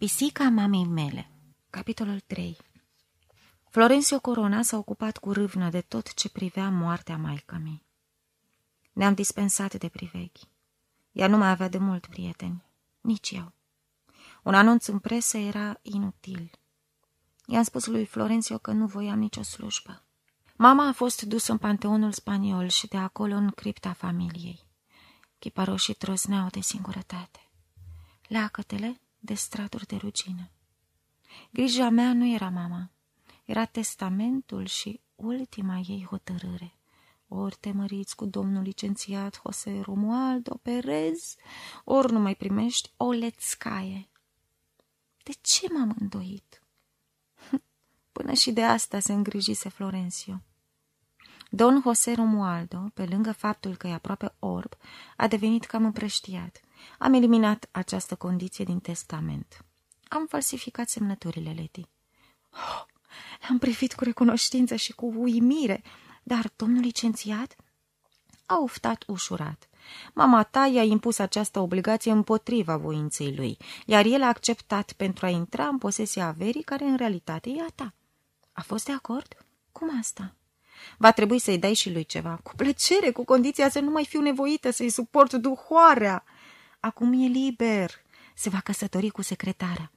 Pisica mamei mele Capitolul 3 Florencio Corona s-a ocupat cu râvnă de tot ce privea moartea maică mi. Ne-am dispensat de priveghi. Ea nu mai avea de mult prieteni, nici eu. Un anunț în presă era inutil. I-am spus lui Florencio că nu voiam nicio slujbă. Mama a fost dusă în panteonul spaniol și de acolo în cripta familiei. Chiparoșii trosneau de singurătate. Leacătele de straturi de rugină. Grija mea nu era mama, era testamentul și ultima ei hotărâre. Ori te măriți cu domnul licențiat Jose Romualdo Perez, ori nu mai primești o lețcaie. De ce m-am îndoit? Până și de asta se îngrijise Florencio. Don Jose Romualdo, pe lângă faptul că e aproape orb, a devenit cam împrăștiat. Am eliminat această condiție din testament. Am falsificat semnăturile Leti. Oh, am privit cu recunoștință și cu uimire, dar domnul licențiat a uftat ușurat. Mama ta i-a impus această obligație împotriva voinței lui, iar el a acceptat pentru a intra în posesia averii care în realitate e a ta. A fost de acord? Cum asta? Va trebui să-i dai și lui ceva. Cu plăcere, cu condiția să nu mai fiu nevoită să-i suport duhoarea. Acum e liber. Se va căsători cu secretara.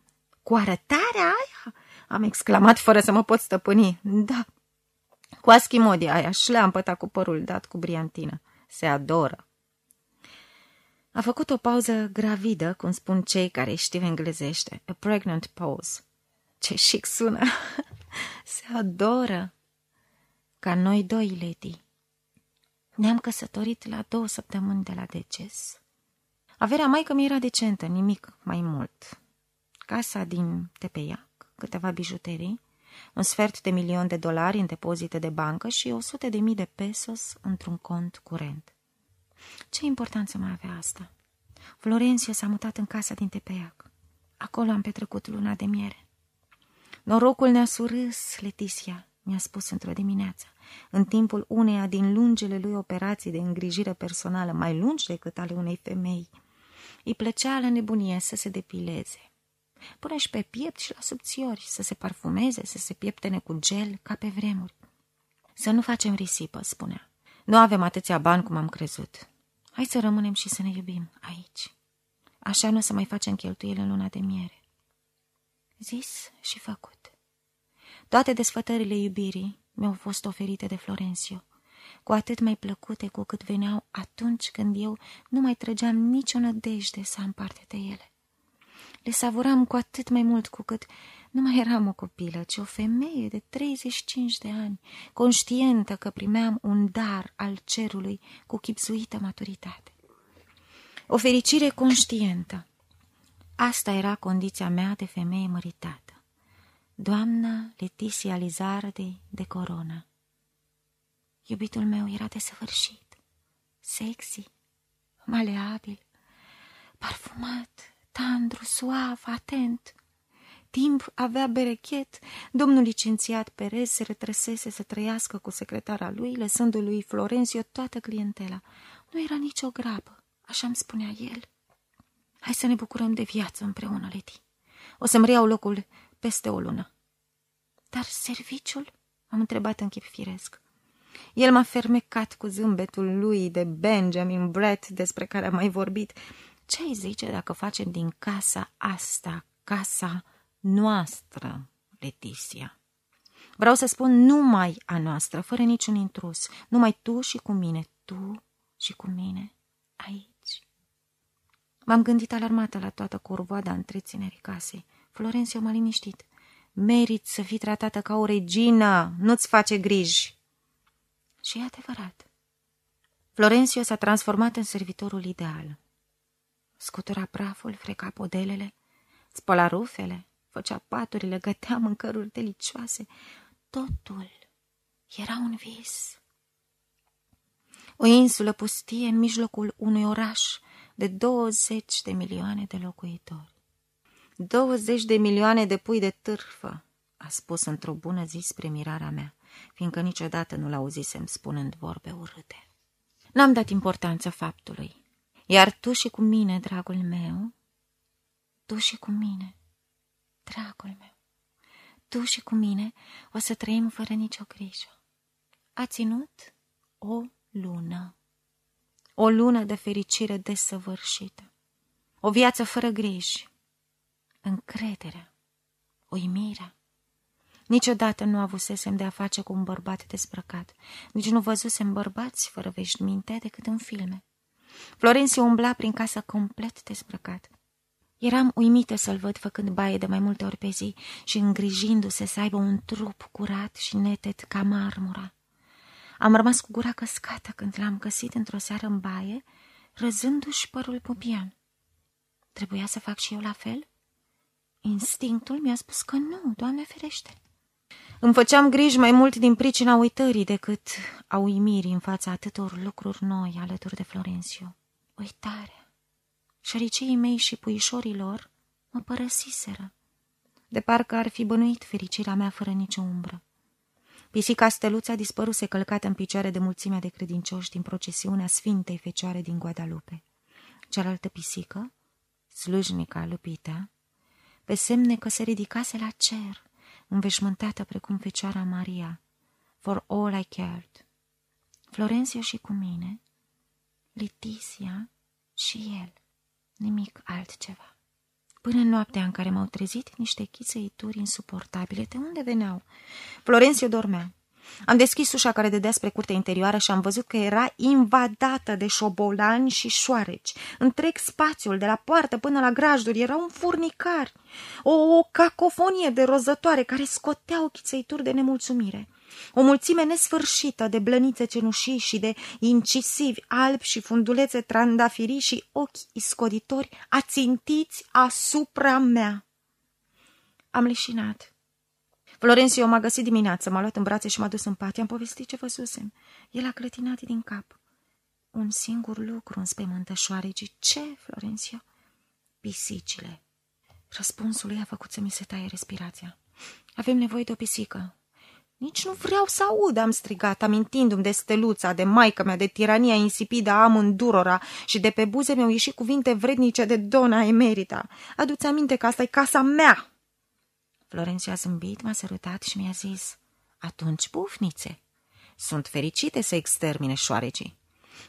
Cu arătarea aia? Am exclamat fără să mă pot stăpâni. Da, cu aschimodia aia, șleampăta cu părul dat cu briantină. Se adoră. A făcut o pauză gravidă, cum spun cei care știu englezește. A pregnant pause. Ce chic sună! Se adoră! Ca noi doi, Lady. Ne-am căsătorit la două săptămâni de la deces. Averea maică mi era decentă, nimic mai mult. Casa din Tepeiac, câteva bijuterii, un sfert de milion de dolari în depozite de bancă și o sută de mii de pesos într-un cont curent. Ce importanță mai avea asta? Florenția s-a mutat în casa din Tepeiac. Acolo am petrecut luna de miere. Norocul ne-a surâs, Leticia, mi-a spus într-o dimineață, în timpul uneia din lungele lui operații de îngrijire personală, mai lungi decât ale unei femei. Îi plăcea la nebunie să se depileze. Până și pe piept și la subțiori, să se parfumeze, să se pieptene cu gel, ca pe vremuri. Să nu facem risipă, spunea. Nu avem atâția bani cum am crezut. Hai să rămânem și să ne iubim aici. Așa nu o să mai facem cheltuieli în luna de miere. Zis și făcut. Toate desfătările iubirii mi-au fost oferite de Florencio, cu atât mai plăcute cu cât veneau atunci când eu nu mai trăgeam nicio nădejde să am parte de ele. Le savuram cu atât mai mult cu cât nu mai eram o copilă, ci o femeie de 35 de ani, conștientă că primeam un dar al cerului cu chipzuită maturitate. O fericire conștientă. Asta era condiția mea de femeie măritată. Doamna Leticia Lizardi de Corona. Iubitul meu era desăvârșit, sexy, maleabil, parfumat, tandru, suav, atent. Timp avea berechet, domnul licențiat Perez se retrăsese să trăiască cu secretara lui, lăsându lui Florențio toată clientela. Nu era nicio grabă, așa îmi spunea el. Hai să ne bucurăm de viață împreună, Leti. O să-mi reiau locul peste o lună. Dar serviciul? Am întrebat în chip firesc. El m-a fermecat cu zâmbetul lui de Benjamin Brett despre care am mai vorbit. Ce ai zice dacă facem din casa asta casa noastră, Leticia? Vreau să spun numai a noastră, fără niciun intrus. Numai tu și cu mine, tu și cu mine, aici. M-am gândit alarmată la toată curvoada întreținerii casei. Florenția m-a liniștit. Merit să fii tratată ca o regină, nu-ți face griji. Și e adevărat. Florencio s-a transformat în servitorul ideal. Scutura praful, freca podelele, spăla rufele, făcea paturile, gătea mâncăruri delicioase. Totul era un vis. O insulă pustie în mijlocul unui oraș de 20 de milioane de locuitori. 20 de milioane de pui de târfă, a spus într-o bună zi spre mirarea mea, fiindcă niciodată nu l-auzisem spunând vorbe urâte. N-am dat importanță faptului, iar tu și cu mine, dragul meu, tu și cu mine, dragul meu, tu și cu mine o să trăim fără nicio grijă. A ținut o lună. O lună de fericire desăvârșită. O viață fără griji. Încrederea. Uimirea. Niciodată nu avusesem de a face cu un bărbat dezbrăcat. Nici nu văzusem bărbați fără veșminte decât în filme. Florențiu umbla prin casă complet dezbrăcat. Eram uimită să-l văd făcând baie de mai multe ori pe zi și îngrijindu-se să aibă un trup curat și neted ca marmura. Am rămas cu gura căscată când l-am găsit într-o seară în baie, răzându-și părul pupian. Trebuia să fac și eu la fel? Instinctul mi-a spus că nu, Doamne ferește. Îmi făceam griji mai mult din pricina uitării decât a uimirii în fața atâtor lucruri noi alături de Florențiu. Uitarea. Șăricii mei și puișorii lor mă părăsiseră. De parcă ar fi bănuit fericirea mea fără nicio umbră. Pisica steluța dispăruse călcată în picioare de mulțimea de credincioși din procesiunea Sfintei Fecioare din Guadalupe. Cealaltă pisică, slujnica lupită, pe semne că se ridicase la cer, înveșmântată precum Fecioara Maria, for all I cared. Florenția și cu mine, Letizia și el, nimic altceva. Până în noaptea în care m-au trezit niște chițăituri insuportabile, de unde veneau? Florențiu dormea. Am deschis ușa care dădea spre curtea interioară și am văzut că era invadată de șobolani și șoareci. Întreg spațiul, de la poartă până la grajduri, era un furnicar, o, o cacofonie de rozătoare care scoteau chițăituri de nemulțumire. O mulțime nesfârșită de blănițe cenușii și de incisivi albi și fundulețe trandafirii și ochi iscoditori ațintiți asupra mea. Am leșinat. Florencio m-a găsit dimineață, m-a luat în brațe și m-a dus în pat. I-am povestit ce văzusem. El a clătinat din cap. Un singur lucru înspăimântă șoaregii. Ce, Florencio? Pisicile. Răspunsul lui a făcut să mi se taie respirația. Avem nevoie de o pisică. Nici nu vreau să aud, am strigat, amintindu-mi de steluța, de maică mea, de tirania insipidă a amândurora și de pe buze mi-au ieșit cuvinte vrednice de dona emerita. Adu-ți aminte că asta e casa mea! Florențiu a zâmbit, m-a sărutat și mi-a zis, atunci bufnițe, sunt fericite să extermine șoarecii.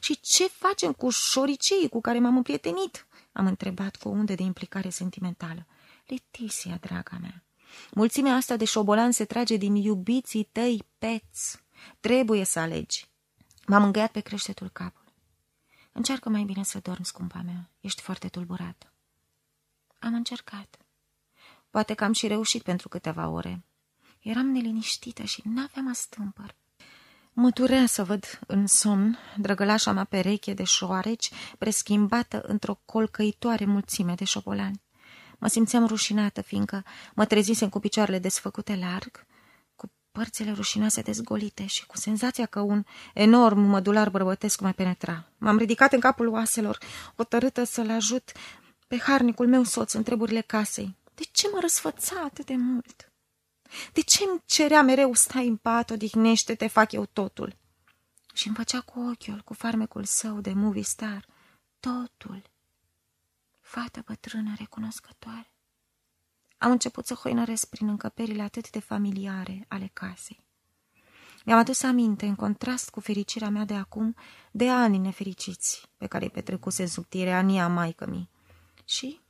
Și ce facem cu șoricei cu care m-am împrietenit? Am întrebat cu o undă de implicare sentimentală. Letisia, draga mea, mulțimea asta de șobolan se trage din iubiții tăi peți. Trebuie să alegi. M-am îngăiat pe creștetul capului. Încearcă mai bine să dormi, scumpa mea. Ești foarte tulburată. Am încercat. Poate că am și reușit pentru câteva ore. Eram neliniștită și n-aveam astâmpăr. Mă turea să văd în somn drăgălașa mea pereche de șoareci preschimbată într-o colcăitoare mulțime de șobolani. Mă simțeam rușinată, fiindcă mă trezisem cu picioarele desfăcute larg, cu părțile rușinoase dezgolite și cu senzația că un enorm mădular bărbătesc mai penetra. M-am ridicat în capul oaselor, hotărâtă să-l ajut pe harnicul meu soț în treburile casei. De ce mă răsfăța atât de mult? De ce îmi cerea mereu stai în pat, odihnește-te, fac eu totul? Și îmi făcea cu ochiul, cu farmecul său de movie star, totul. Fată bătrână recunoscătoare. Am început să hoinăresc prin încăperile atât de familiare ale casei. Mi-am adus aminte, în contrast cu fericirea mea de acum, de ani nefericiți pe care îi petrecuse sub tirania maică mi. Și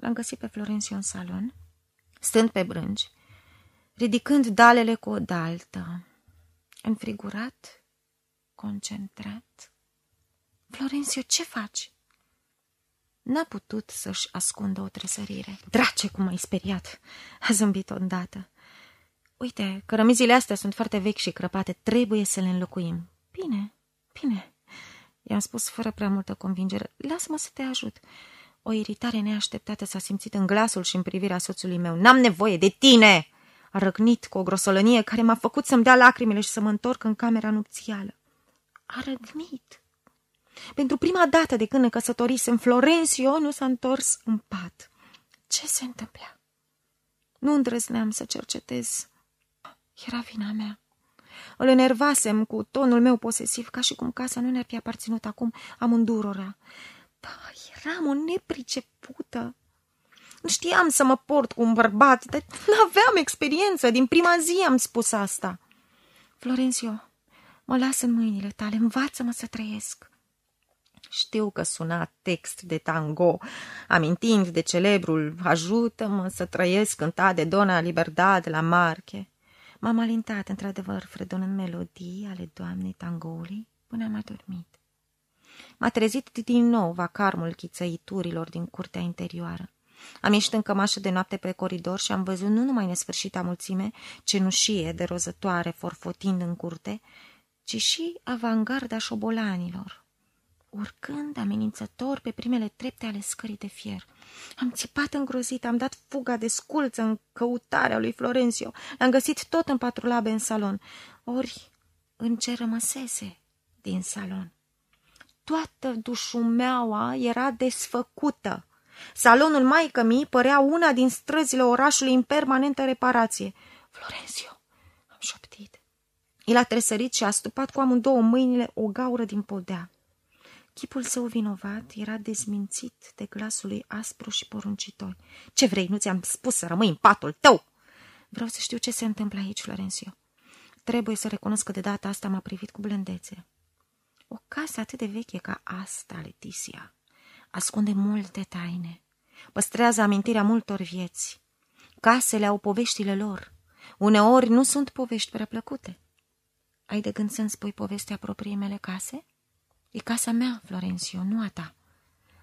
L-am găsit pe Florențiu în salon, stând pe brânci, ridicând dalele cu o daltă, înfrigurat, concentrat. Florențiu, ce faci? N-a putut să-și ascundă o tresărire. Drace, cum ai speriat! A zâmbit odată. Uite, cărămizile astea sunt foarte vechi și crăpate, trebuie să le înlocuim. Bine, bine, i-am spus fără prea multă convingere. Lasă-mă să te ajut. O iritare neașteptată s-a simțit în glasul și în privirea soțului meu. N-am nevoie de tine!" A răgnit cu o grosolănie care m-a făcut să-mi dea lacrimile și să mă întorc în camera nupțială. A răgnit. Pentru prima dată de când ne căsătorisem, Florencio nu s-a întors în pat. Ce se întâmpla? Nu îndrăzneam să cercetez. Era vina mea. Îl enervasem cu tonul meu posesiv, ca și cum casa nu ne-ar fi aparținut acum amândurora. Da, eram o nepricepută. Nu știam să mă port cu un bărbat, dar nu aveam experiență. Din prima zi am spus asta. Florențio, mă las în mâinile tale, învață-mă să trăiesc. Știu că suna text de tango, amintind de celebrul Ajută-mă să trăiesc cântat de Dona Liberdade la Marche. M-am alintat, într-adevăr, fredonând melodii ale doamnei tangoului până am adormit. M-a trezit din nou vacarmul chițăiturilor din curtea interioară. Am ieșit în cămașă de noapte pe coridor și am văzut nu numai nesfârșita mulțime, cenușie de rozătoare forfotind în curte, ci și avangarda șobolanilor, urcând amenințător pe primele trepte ale scării de fier. Am țipat îngrozit, am dat fuga de sculță în căutarea lui Florențio. L-am găsit tot în patrulabe în salon. Ori în ce rămăsese din salon. Toată dușumeaua era desfăcută. Salonul maică mi părea una din străzile orașului în permanentă reparație. Florențio, am șoptit. El a tresărit și a stupat cu amândouă mâinile o gaură din podea. Chipul său vinovat era dezmințit de glasul lui aspru și poruncitor. Ce vrei, nu ți-am spus să rămâi în patul tău? Vreau să știu ce se întâmplă aici, Florencio. Trebuie să recunosc că de data asta m-a privit cu blândețe. O casă atât de veche ca asta, Leticia, ascunde multe taine. Păstrează amintirea multor vieți. Casele au poveștile lor. Uneori nu sunt povești prea plăcute. Ai de gând să-mi spui povestea propriei mele case? E casa mea, Florencio, nu a ta.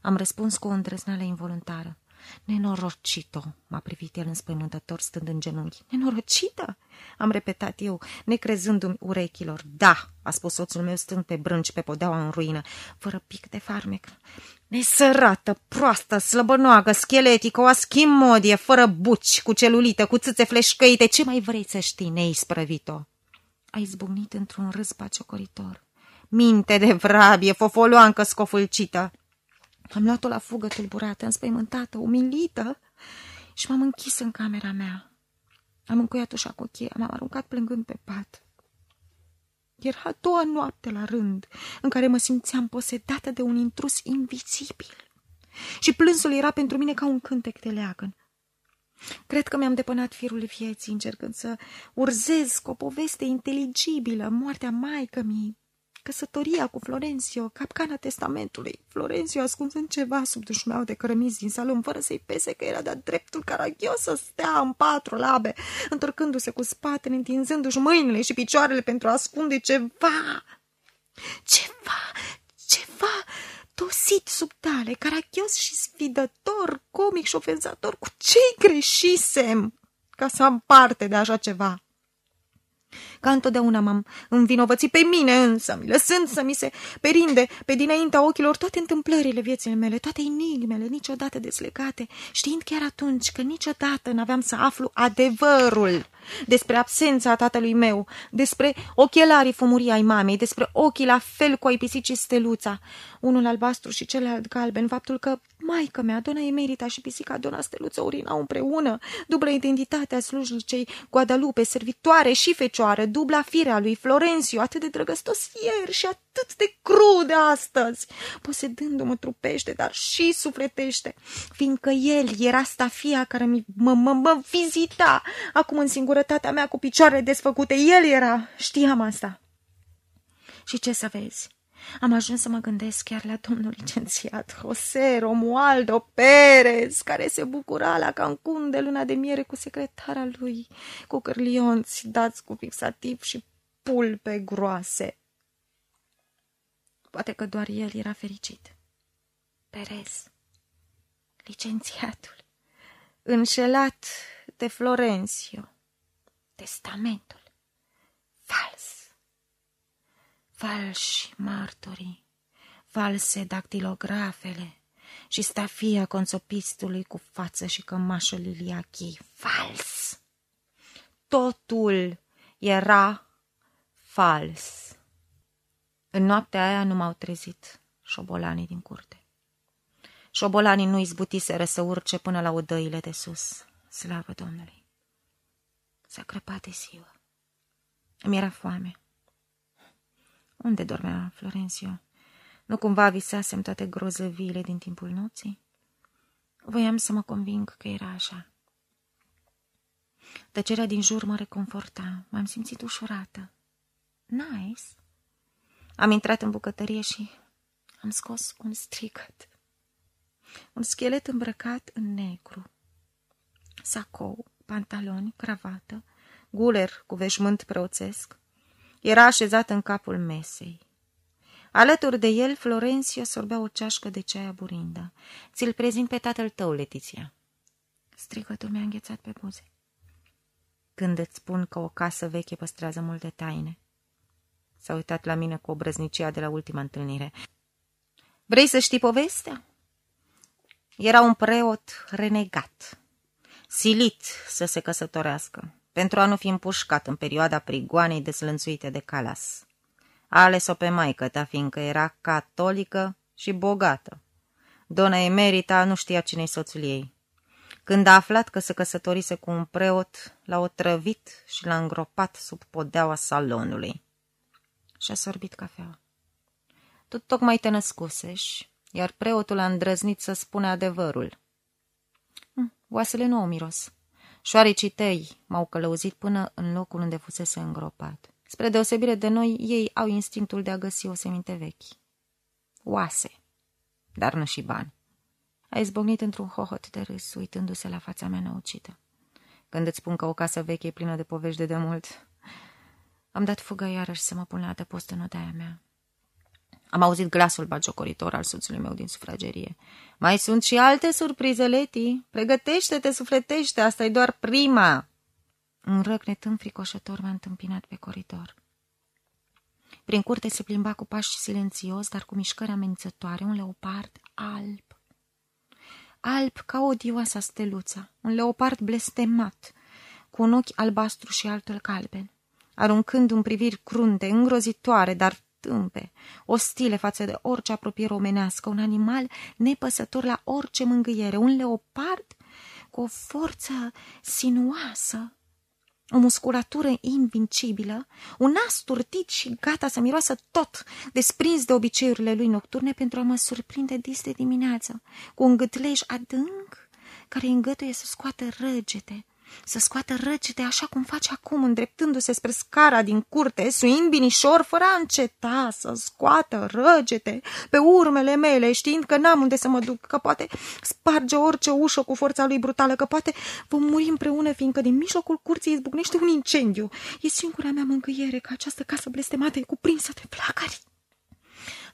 Am răspuns cu o îndrăznală involuntară. Nenorocito, m-a privit el înspăimântător stând în genunchi. Nenorocită? Am repetat eu, necrezându-mi urechilor. Da, a spus soțul meu stând pe brânci pe podeaua în ruină, fără pic de farmec. Nesărată, proastă, slăbănoagă, scheletică, o aschimodie, fără buci, cu celulită, cu țâțe fleșcăite, ce mai vrei să știi, neisprăvito? A izbucnit într-un râs baciocoritor. Minte de vrabie, fofoloancă scofulcită. Am luat-o la fugă tulburată, înspăimântată, umilită și m-am închis în camera mea. Am încuiat ușa cu cheia, m-am aruncat plângând pe pat. Era a doua noapte la rând în care mă simțeam posedată de un intrus invizibil și plânsul era pentru mine ca un cântec de leagăn. Cred că mi-am depănat firul vieții încercând să urzez cu o poveste inteligibilă moartea maică mii căsătoria cu Florențio, capcana testamentului. Florențio ascunzând ceva sub dușmeau de cărămizi din salon, fără să-i pese că era de dreptul caragios să stea în patru labe, întorcându-se cu spatele, întinzându-și mâinile și picioarele pentru a ascunde ceva. Ceva, ceva tosit sub tale, caragios și sfidător, comic și ofensator. Cu ce-i greșisem ca să am parte de așa ceva? Ca întotdeauna m-am învinovățit pe mine însă, lăsând să mi se perinde pe dinaintea ochilor toate întâmplările vieții mele, toate enigmele niciodată deslegate, știind chiar atunci că niciodată n-aveam să aflu adevărul despre absența tatălui meu, despre ochelarii fumurii ai mamei, despre ochii la fel cu ai pisicii steluța, unul albastru și celălalt galben, faptul că maica mea, dona Emerita și pisica dona Steluță urinau împreună, dublă identitatea slujnicei Guadalupe, servitoare și fecioară, dubla firea lui Florențiu, atât de drăgăstos ieri și atât de crude astăzi, posedându-mă trupește, dar și sufletește, fiindcă el era stafia care mă, mă, mă vizita acum în singurătatea mea cu picioarele desfăcute. El era, știam asta. Și ce să vezi? Am ajuns să mă gândesc chiar la domnul licențiat José Romualdo Perez, care se bucura la Cancun de luna de miere cu secretara lui, cu cârlionți dați cu fixativ și pulpe groase. Poate că doar el era fericit. Perez, licențiatul, înșelat de Florencio, testamentul, fals falși martorii, false dactilografele și stafia consopistului cu față și cămașă liliachii. Fals! Totul era fals. În noaptea aia nu m-au trezit șobolanii din curte. Șobolanii nu izbutiseră să urce până la odăile de sus. Slavă Domnului! S-a crăpat de ziua. Îmi era foame. Unde dormea Florencio? Nu cumva visasem toate grozăviile din timpul nopții? Voiam să mă conving că era așa. Tăcerea din jur mă reconforta. M-am simțit ușurată. Nice. Am intrat în bucătărie și am scos un stricăt. Un schelet îmbrăcat în negru. Sacou, pantaloni, cravată, guler cu veșmânt preoțesc. Era așezat în capul mesei. Alături de el, Florenția sorbea o ceașcă de ceaia burindă. Ți-l prezint pe tatăl tău, Letiția. Strigătul mi-a înghețat pe buze. Când îți spun că o casă veche păstrează multe taine. S-a uitat la mine cu obrăznicia de la ultima întâlnire. Vrei să știi povestea? Era un preot renegat, silit să se căsătorească, pentru a nu fi împușcat în perioada prigoanei dezlănțuite de Calas. A ales-o pe maică ta, fiindcă era catolică și bogată. Dona Emerita nu știa cine-i soțul ei. Când a aflat că se căsătorise cu un preot, l-a otrăvit și l-a îngropat sub podeaua salonului. Și-a sorbit cafeaua. Tu tocmai te născuseși, iar preotul a îndrăznit să spune adevărul. Hm, oasele nu au miros. Șoarecii tăi m-au călăuzit până în locul unde fusese îngropat. Spre deosebire de noi, ei au instinctul de a găsi o seminte vechi. Oase, dar nu și bani. A izbocnit într-un hohot de râs, uitându-se la fața mea năucită. Când îți spun că o casă veche e plină de povești de demult, am dat fugă iarăși să mă pun la adăpost în odaia mea. Am auzit glasul bagiocoritor al soțului meu din sufragerie. Mai sunt și alte surprize, Leti. Pregătește-te, sufletește, asta e doar prima. Un răgnet înfricoșător m-a întâmpinat pe coridor. Prin curte se plimba cu pași silențios, dar cu mișcări amenințătoare, un leopard alb. Alb ca o dioasa steluță, un leopard blestemat, cu un ochi albastru și altul galben, aruncând un priviri crunte, îngrozitoare, dar tâmpe, ostile față de orice apropiere omenească, un animal nepăsător la orice mângâiere, un leopard cu o forță sinuoasă, o musculatură invincibilă, un nas turtit și gata să miroasă tot, desprins de obiceiurile lui nocturne pentru a mă surprinde dis de dimineață, cu un gâtlej adânc care îngătuie să scoată răgete, să scoată răcite așa cum face acum, îndreptându-se spre scara din curte, suind binișor, fără a înceta să scoată răgete pe urmele mele, știind că n-am unde să mă duc, că poate sparge orice ușă cu forța lui brutală, că poate vom muri împreună, fiindcă din mijlocul curții izbucnește un incendiu. E singura mea mângâiere că această casă blestemată e cuprinsă de flacări.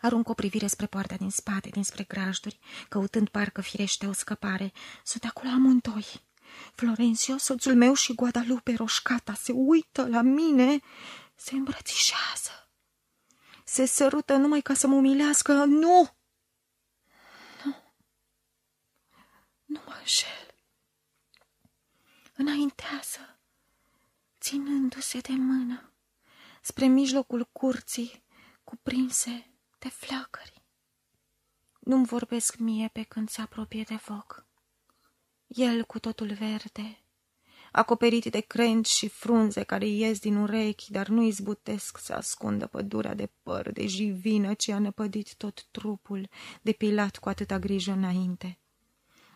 Arunc o privire spre poarta din spate, dinspre grajduri, căutând parcă firește o scăpare. Sunt acolo amândoi Florențio, soțul meu și Guadalupe roșcata se uită la mine, se îmbrățișează. Se sărută numai ca să mă umilească. Nu! Nu! Nu mă înșel. Înaintează, ținându-se de mână, spre mijlocul curții, cuprinse de flacări. Nu-mi vorbesc mie pe când se apropie de foc. El cu totul verde, acoperit de crengi și frunze care ies din urechi, dar nu izbutesc să ascundă pădurea de păr, de jivină ce a năpădit tot trupul, depilat cu atâta grijă înainte.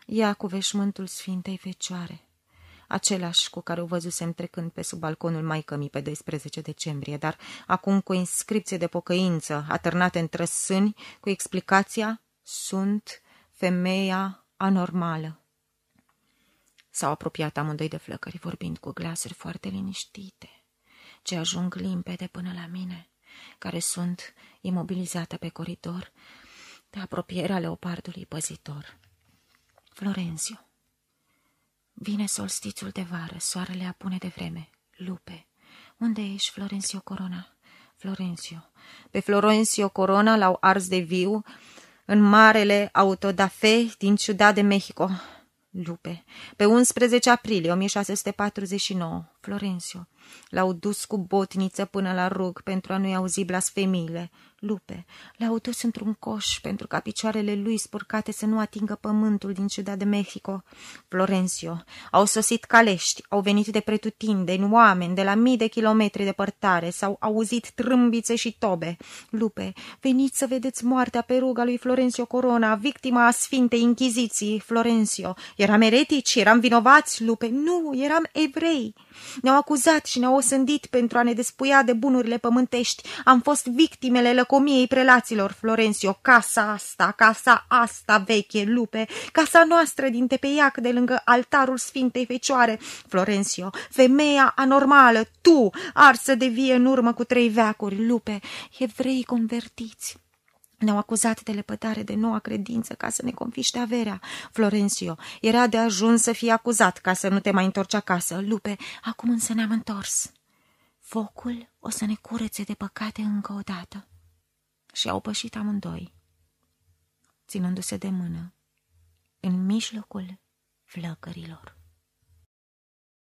Ea cu veșmântul Sfintei Fecioare, același cu care o văzusem trecând pe sub balconul maicămii pe 12 decembrie, dar acum cu inscripție de pocăință, atârnate între sâni, cu explicația Sunt femeia anormală. S-au apropiat amândoi de flăcări, vorbind cu glasuri foarte liniștite, ce ajung limpede până la mine, care sunt imobilizată pe coridor, de apropierea leopardului păzitor. Florenzio. Vine solstițul de vară, soarele apune de vreme. Lupe. Unde ești, Florenzio Corona? Florenzio. Pe Florenzio Corona l-au ars de viu în marele autodafe din Ciudad de Mexico. Lupe. Pe 11 aprilie 1649, Florencio. L-au dus cu botniță până la rug pentru a nu-i auzi blasfemiile. Lupe, l-au dus într-un coș pentru ca picioarele lui spurcate să nu atingă pământul din ciuda de Mexico. Florencio, au sosit calești, au venit de pretutindeni, oameni de la mii de kilometri departare, s-au auzit trâmbițe și tobe. Lupe, veniți să vedeți moartea pe ruga lui Florencio Corona, victima a Sfintei Inchiziții. Florencio, eram eretici, eram vinovați, Lupe, nu, eram evrei. Ne-au acuzat și ne-au osândit pentru a ne despuia de bunurile pământești. Am fost victimele lăcomiei prelaților, Florencio. Casa asta, casa asta veche, lupe, casa noastră din Tepeiac de lângă altarul Sfintei Fecioare. Florencio, femeia anormală, tu, arsă de vie în urmă cu trei veacuri, lupe, evrei convertiți. Ne-au acuzat de lepădare de noua credință ca să ne confiște averea. Florencio, era de ajuns să fie acuzat ca să nu te mai întorci acasă. Lupe, acum însă ne-am întors. Focul o să ne curețe de păcate încă o dată. Și au pășit amândoi, ținându-se de mână, în mijlocul flăcărilor.